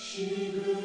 She